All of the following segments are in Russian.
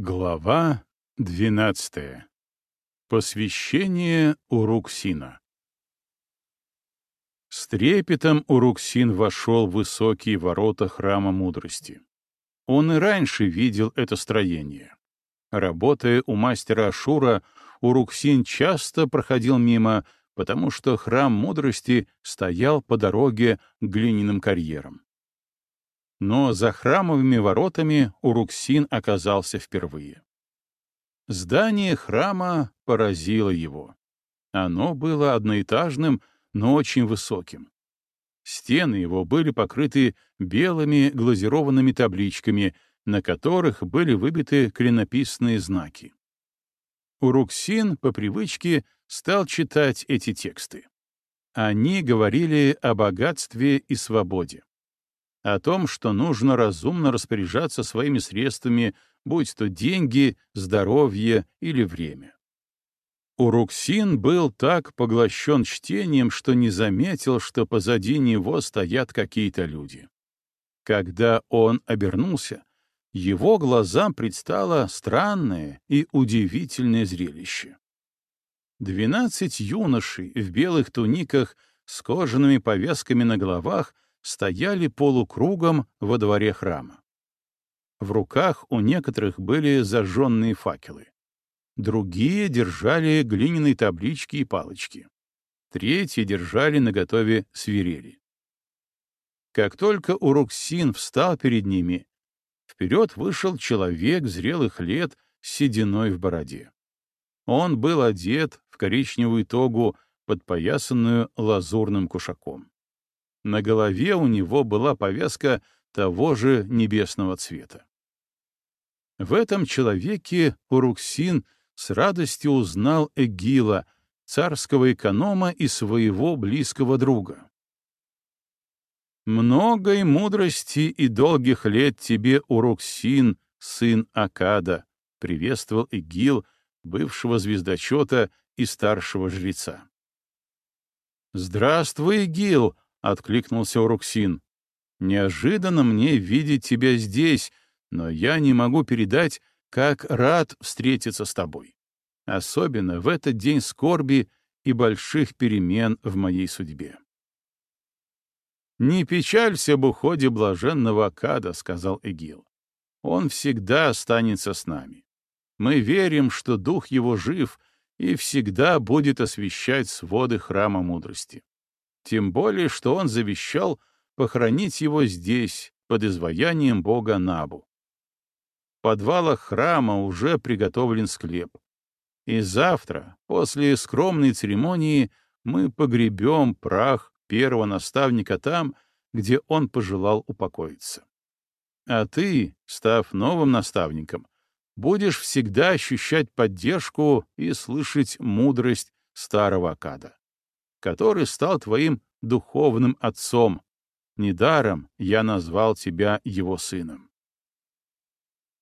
Глава двенадцатая. Посвящение Уруксина. С трепетом Уруксин вошел в высокие ворота храма мудрости. Он и раньше видел это строение. Работая у мастера Ашура, Уруксин часто проходил мимо, потому что храм мудрости стоял по дороге к глиняным карьерам. Но за храмовыми воротами Уруксин оказался впервые. Здание храма поразило его. Оно было одноэтажным, но очень высоким. Стены его были покрыты белыми глазированными табличками, на которых были выбиты клинописные знаки. Уруксин по привычке стал читать эти тексты. Они говорили о богатстве и свободе о том, что нужно разумно распоряжаться своими средствами, будь то деньги, здоровье или время. Уруксин был так поглощен чтением, что не заметил, что позади него стоят какие-то люди. Когда он обернулся, его глазам предстало странное и удивительное зрелище. Двенадцать юношей в белых туниках с кожаными повязками на головах — стояли полукругом во дворе храма. В руках у некоторых были зажженные факелы. Другие держали глиняные таблички и палочки. Третьи держали наготове свирели. Как только Уруксин встал перед ними, вперед вышел человек зрелых лет с сединой в бороде. Он был одет в коричневую тогу, подпоясанную лазурным кушаком. На голове у него была повязка того же небесного цвета. В этом человеке Уруксин с радостью узнал Эгила, царского эконома и своего близкого друга. «Многой мудрости и долгих лет тебе, Уруксин, сын Акада», — приветствовал Эгил, бывшего звездочета и старшего жреца. «Здравствуй, Эгил!» — откликнулся Уруксин. «Неожиданно мне видеть тебя здесь, но я не могу передать, как рад встретиться с тобой. Особенно в этот день скорби и больших перемен в моей судьбе». «Не печалься об уходе блаженного Акада», — сказал Эгил. «Он всегда останется с нами. Мы верим, что дух его жив и всегда будет освещать своды храма мудрости. Тем более, что он завещал похоронить его здесь, под изваянием бога Набу. В подвалах храма уже приготовлен склеп. И завтра, после скромной церемонии, мы погребем прах первого наставника там, где он пожелал упокоиться. А ты, став новым наставником, будешь всегда ощущать поддержку и слышать мудрость старого Акада который стал твоим духовным отцом. Недаром я назвал тебя его сыном.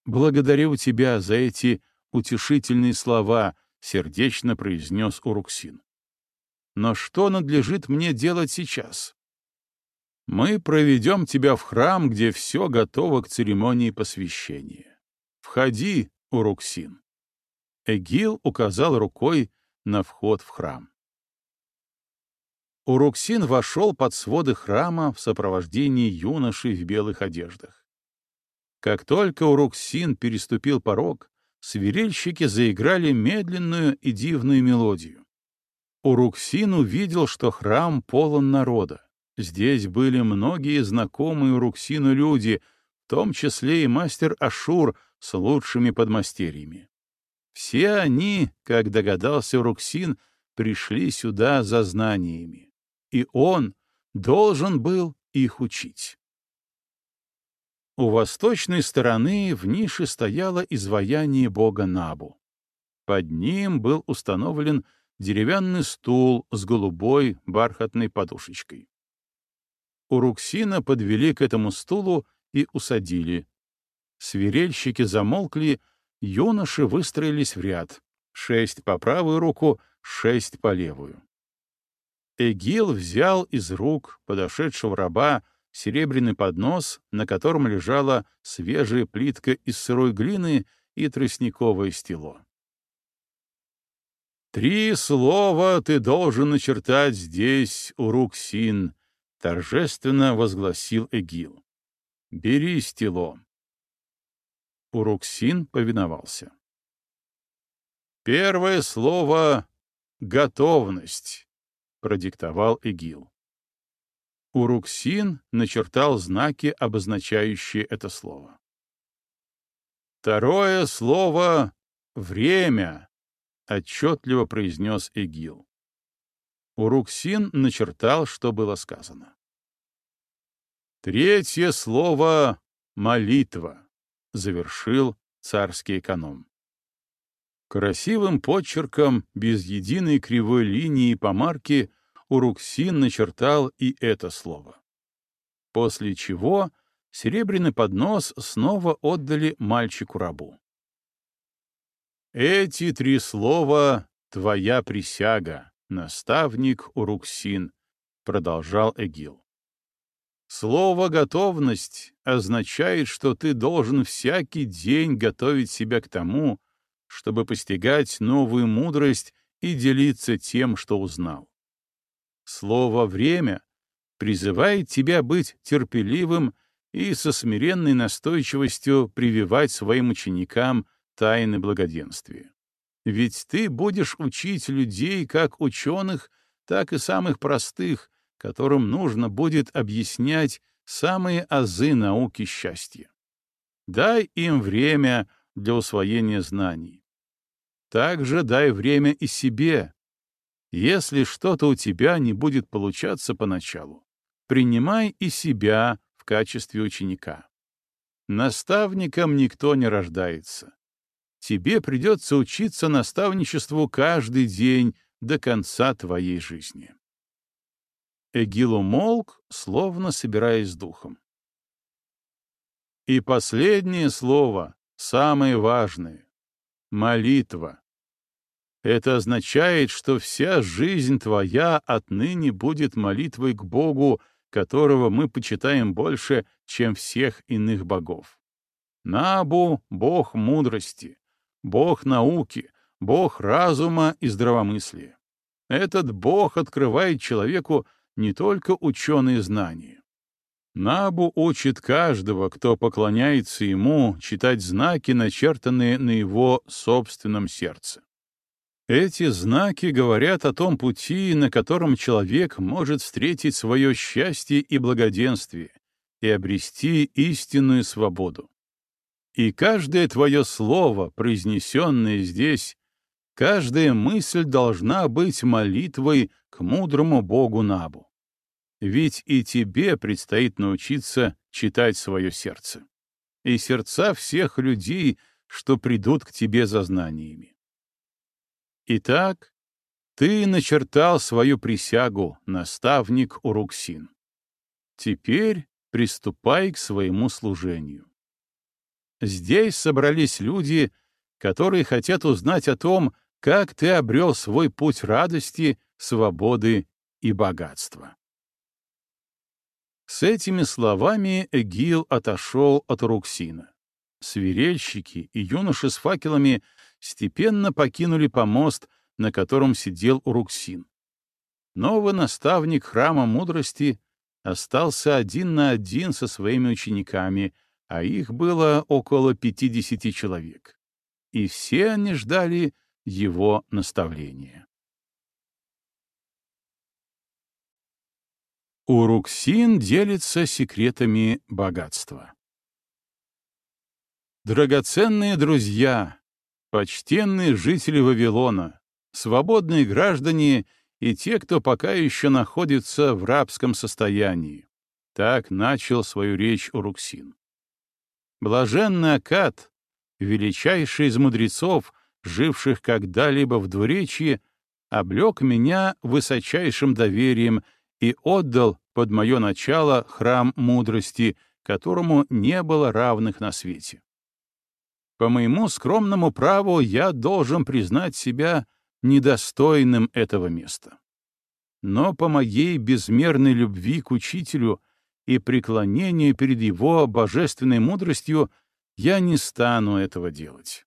Благодарю тебя за эти утешительные слова, сердечно произнес Уруксин. Но что надлежит мне делать сейчас? Мы проведем тебя в храм, где все готово к церемонии посвящения. Входи, Уруксин. Эгил указал рукой на вход в храм. Уруксин вошел под своды храма в сопровождении юношей в белых одеждах. Как только Уруксин переступил порог, свирельщики заиграли медленную и дивную мелодию. Уруксин увидел, что храм полон народа. Здесь были многие знакомые Уруксину люди, в том числе и мастер Ашур с лучшими подмастерьями. Все они, как догадался Уруксин, пришли сюда за знаниями и он должен был их учить. У восточной стороны в нише стояло изваяние бога Набу. Под ним был установлен деревянный стул с голубой бархатной подушечкой. Уруксина подвели к этому стулу и усадили. Свирельщики замолкли, юноши выстроились в ряд, шесть по правую руку, шесть по левую. Эгил взял из рук подошедшего раба серебряный поднос, на котором лежала свежая плитка из сырой глины, и тростниковое стело. «Три слова ты должен начертать здесь, Уруксин», — торжественно возгласил Эгил. «Бери стело». Уруксин повиновался. «Первое слово — готовность», — продиктовал Эгил. Уруксин начертал знаки, обозначающие это слово. Второе слово — время, — отчетливо произнес Эгил. Уруксин начертал, что было сказано. Третье слово — молитва, — завершил царский эконом. Красивым почерком, без единой кривой линии по марке, Уруксин начертал и это слово. После чего серебряный поднос снова отдали мальчику-рабу. «Эти три слова — твоя присяга, наставник Уруксин», — продолжал Эгил. Слово «готовность» означает, что ты должен всякий день готовить себя к тому, чтобы постигать новую мудрость и делиться тем, что узнал. Слово «время» призывает тебя быть терпеливым и со смиренной настойчивостью прививать своим ученикам тайны благоденствия. Ведь ты будешь учить людей как ученых, так и самых простых, которым нужно будет объяснять самые азы науки счастья. Дай им время для усвоения знаний. Также дай время и себе, если что-то у тебя не будет получаться поначалу, принимай и себя в качестве ученика. Наставником никто не рождается. Тебе придется учиться наставничеству каждый день до конца твоей жизни. Эгил умолк, словно собираясь с духом. И последнее слово, самое важное — молитва. Это означает, что вся жизнь твоя отныне будет молитвой к Богу, которого мы почитаем больше, чем всех иных богов. Набу — бог мудрости, бог науки, бог разума и здравомыслия. Этот бог открывает человеку не только ученые знания. Набу учит каждого, кто поклоняется ему, читать знаки, начертанные на его собственном сердце. Эти знаки говорят о том пути, на котором человек может встретить свое счастье и благоденствие и обрести истинную свободу. И каждое твое слово, произнесенное здесь, каждая мысль должна быть молитвой к мудрому Богу Набу. Ведь и тебе предстоит научиться читать свое сердце. И сердца всех людей, что придут к тебе за знаниями. Итак, ты начертал свою присягу, наставник Уруксин. Теперь приступай к своему служению. Здесь собрались люди, которые хотят узнать о том, как ты обрел свой путь радости, свободы и богатства. С этими словами Эгил отошел от Уруксина. Свирельщики и юноши с факелами — степенно покинули помост, на котором сидел Уруксин. Новый наставник храма мудрости остался один на один со своими учениками, а их было около пятидесяти человек. И все они ждали его наставления. Уруксин делится секретами богатства. Драгоценные друзья, Почтенные жители Вавилона, свободные граждане и те, кто пока еще находится в рабском состоянии. Так начал свою речь Уруксин. Блаженный Акад, величайший из мудрецов, живших когда-либо в двуречье, облег меня высочайшим доверием и отдал под мое начало храм мудрости, которому не было равных на свете. По моему скромному праву я должен признать себя недостойным этого места. Но по моей безмерной любви к учителю и преклонению перед его божественной мудростью я не стану этого делать.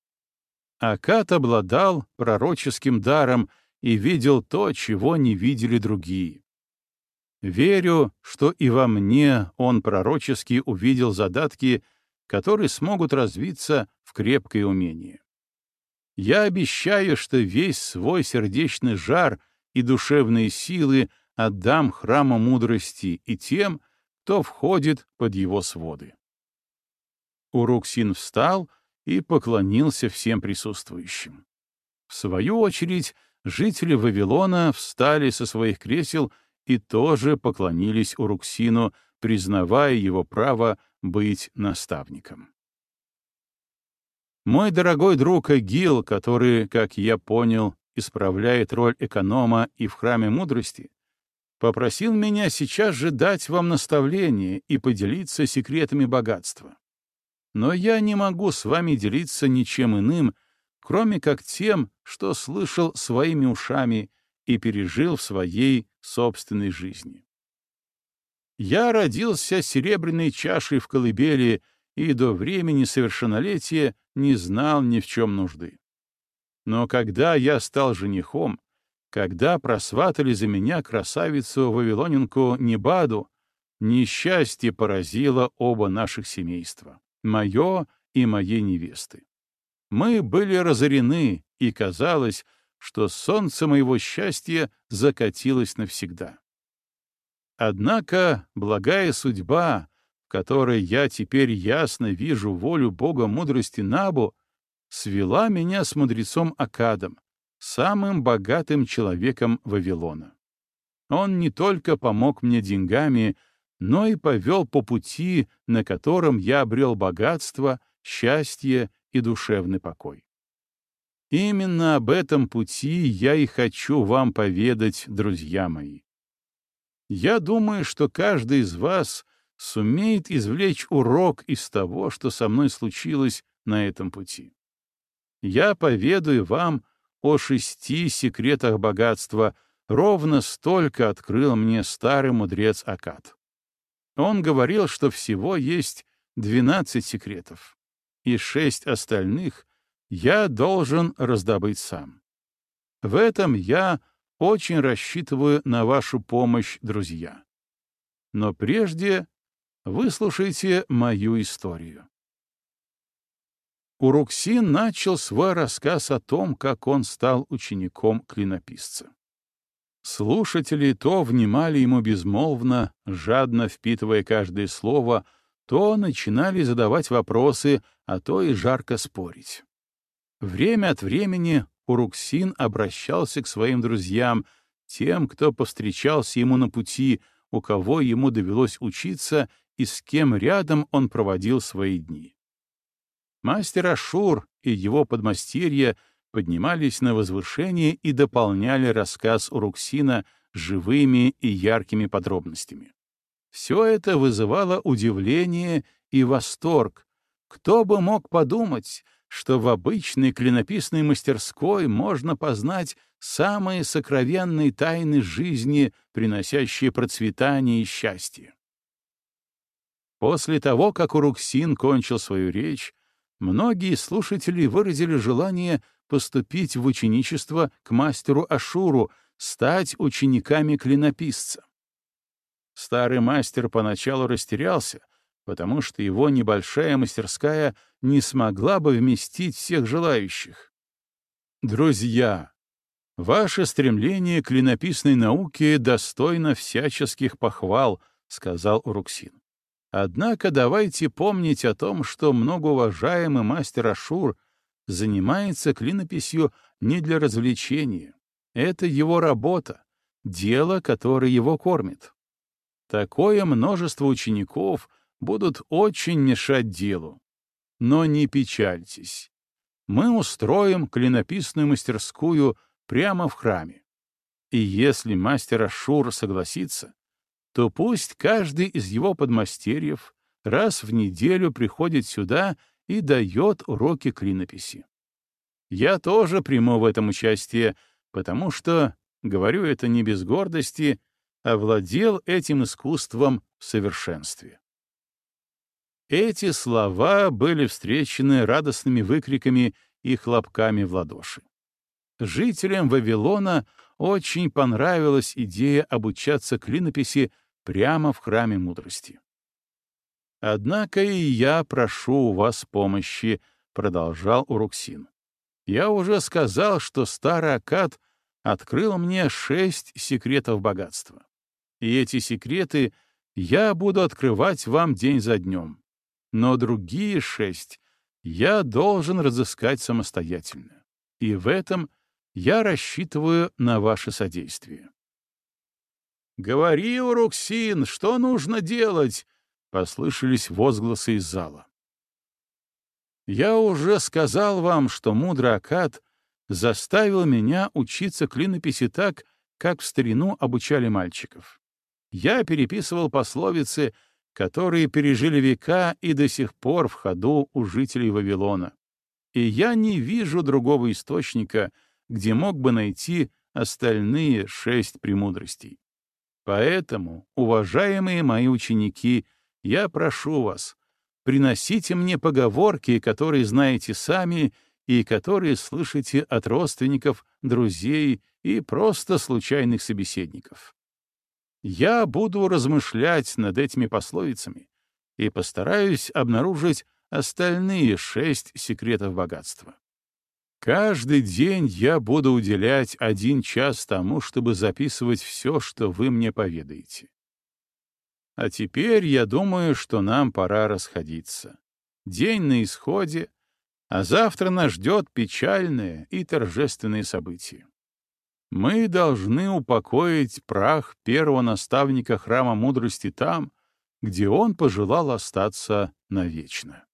Акат обладал пророческим даром и видел то, чего не видели другие. Верю, что и во мне он пророчески увидел задатки, которые смогут развиться в крепкое умение. Я обещаю, что весь свой сердечный жар и душевные силы отдам храму мудрости и тем, кто входит под его своды. Уруксин встал и поклонился всем присутствующим. В свою очередь, жители Вавилона встали со своих кресел и тоже поклонились Уруксину, признавая его право быть наставником. Мой дорогой друг Эгил, который, как я понял, исправляет роль эконома и в храме мудрости, попросил меня сейчас же дать вам наставление и поделиться секретами богатства. Но я не могу с вами делиться ничем иным, кроме как тем, что слышал своими ушами и пережил в своей собственной жизни. Я родился серебряной чашей в колыбели и до времени совершеннолетия не знал ни в чем нужды. Но когда я стал женихом, когда просватали за меня красавицу-вавилонинку Небаду, несчастье поразило оба наших семейства, мое и моей невесты. Мы были разорены, и казалось, что солнце моего счастья закатилось навсегда. Однако благая судьба, в которой я теперь ясно вижу волю Бога мудрости Набу, свела меня с мудрецом Акадом, самым богатым человеком Вавилона. Он не только помог мне деньгами, но и повел по пути, на котором я обрел богатство, счастье и душевный покой. Именно об этом пути я и хочу вам поведать, друзья мои. Я думаю, что каждый из вас сумеет извлечь урок из того, что со мной случилось на этом пути. Я поведаю вам о шести секретах богатства, ровно столько открыл мне старый мудрец Акад. Он говорил, что всего есть двенадцать секретов, и шесть остальных я должен раздобыть сам. В этом я очень рассчитываю на вашу помощь, друзья. Но прежде выслушайте мою историю. Уруксин начал свой рассказ о том, как он стал учеником клинописца. Слушатели то внимали ему безмолвно, жадно впитывая каждое слово, то начинали задавать вопросы, а то и жарко спорить. Время от времени Уруксин обращался к своим друзьям, тем, кто повстречался ему на пути, у кого ему довелось учиться и с кем рядом он проводил свои дни. Мастер Ашур и его подмастерья поднимались на возвышение и дополняли рассказ Уруксина живыми и яркими подробностями. Все это вызывало удивление и восторг. Кто бы мог подумать, что в обычной клинописной мастерской можно познать самые сокровенные тайны жизни, приносящие процветание и счастье. После того, как Уруксин кончил свою речь, многие слушатели выразили желание поступить в ученичество к мастеру Ашуру, стать учениками клинописца. Старый мастер поначалу растерялся, потому что его небольшая мастерская не смогла бы вместить всех желающих. Друзья, ваше стремление к клинописной науке достойно всяческих похвал, сказал Уруксин. Однако давайте помнить о том, что многоуважаемый мастер Ашур занимается клинописью не для развлечения. Это его работа, дело, которое его кормит. Такое множество учеников будут очень мешать делу. Но не печальтесь. Мы устроим клинописную мастерскую прямо в храме. И если мастер Ашур согласится, то пусть каждый из его подмастерьев раз в неделю приходит сюда и дает уроки клинописи. Я тоже приму в этом участие, потому что, говорю это не без гордости, овладел этим искусством в совершенстве. Эти слова были встречены радостными выкриками и хлопками в ладоши. Жителям Вавилона очень понравилась идея обучаться клинописи прямо в храме мудрости. «Однако и я прошу у вас помощи», — продолжал Уруксин. «Я уже сказал, что старый Акад открыл мне шесть секретов богатства. И эти секреты я буду открывать вам день за днем. Но другие шесть я должен разыскать самостоятельно. И в этом я рассчитываю на ваше содействие. «Говори, Уруксин, что нужно делать?» — послышались возгласы из зала. «Я уже сказал вам, что мудрый Акад заставил меня учиться клинописи так, как в старину обучали мальчиков. Я переписывал пословицы, которые пережили века и до сих пор в ходу у жителей Вавилона. И я не вижу другого источника, где мог бы найти остальные шесть премудростей. Поэтому, уважаемые мои ученики, я прошу вас, приносите мне поговорки, которые знаете сами и которые слышите от родственников, друзей и просто случайных собеседников. Я буду размышлять над этими пословицами и постараюсь обнаружить остальные шесть секретов богатства. Каждый день я буду уделять один час тому, чтобы записывать все, что вы мне поведаете. А теперь я думаю, что нам пора расходиться. День на исходе, а завтра нас ждет печальное и торжественное событие. Мы должны упокоить прах первого наставника храма мудрости там, где он пожелал остаться навечно.